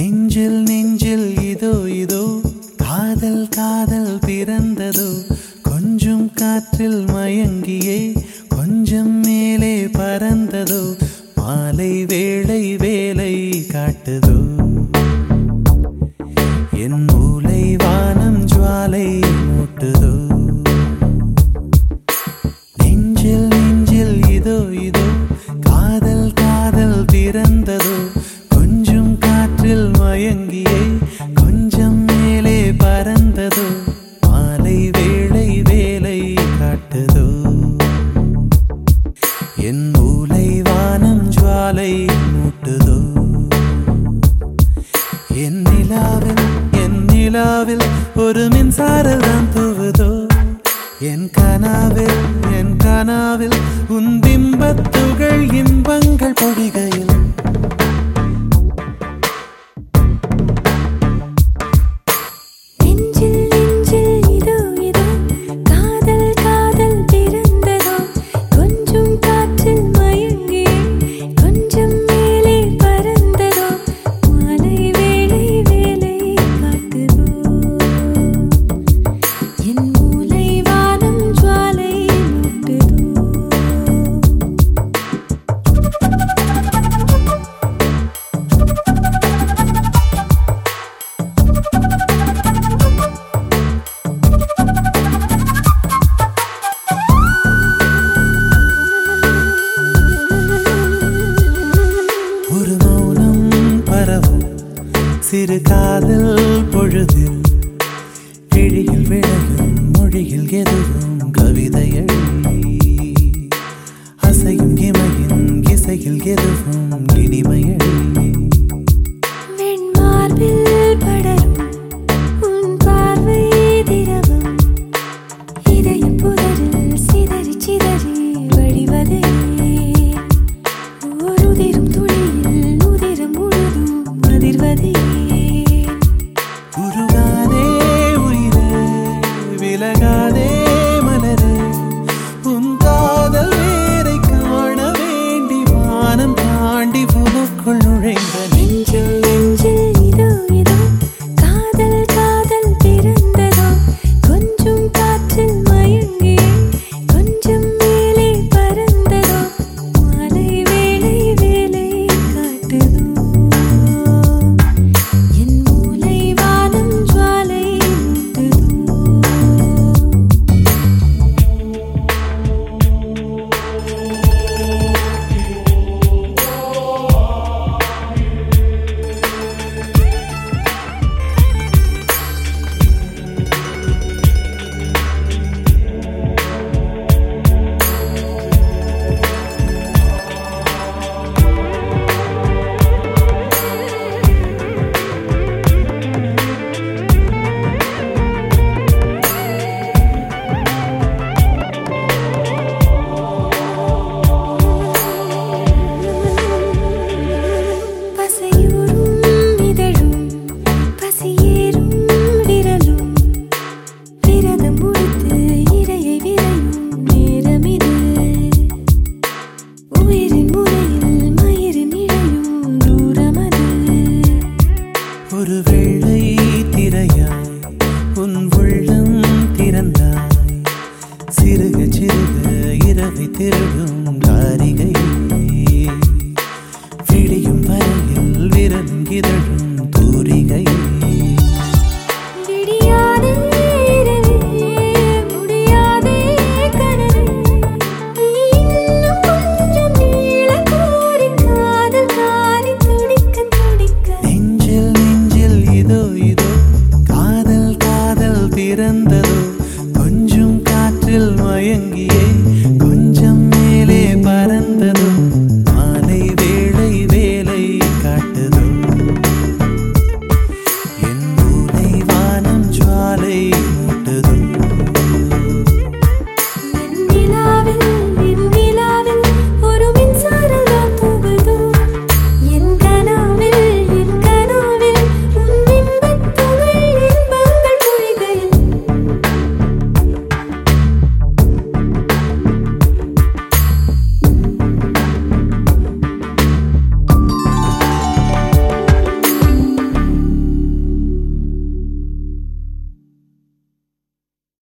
நெஞ்சில் நெஞ்சில் இதோ இதோ காதல் காதல் பிறந்ததோ கொஞ்சம் காற்றில் மயங்கியே கொஞ்சம் மேலே பறந்ததோ மாலை வேளை வேலை காட்டுதோ. என் மூளை வானம் ஜுவாலை மூட்டுதோ. என் மூலை வானம் ஜுவாலை மூட்டுதோ? என் நிலாவில் என் நிலாவில் ஒரு மின்சாரம் தான் தூவுதோ? என் கனாவில் என் கனாவில் உன் பிம்பத்துகள் இன்பங்கள் பொடிகை விழகும் மொழியில் எதுவும் கவிதை எழுதி அசையும் இமையின் இசையில் எதுவும் இனிமை எழுதி. சிதறி வழிவதே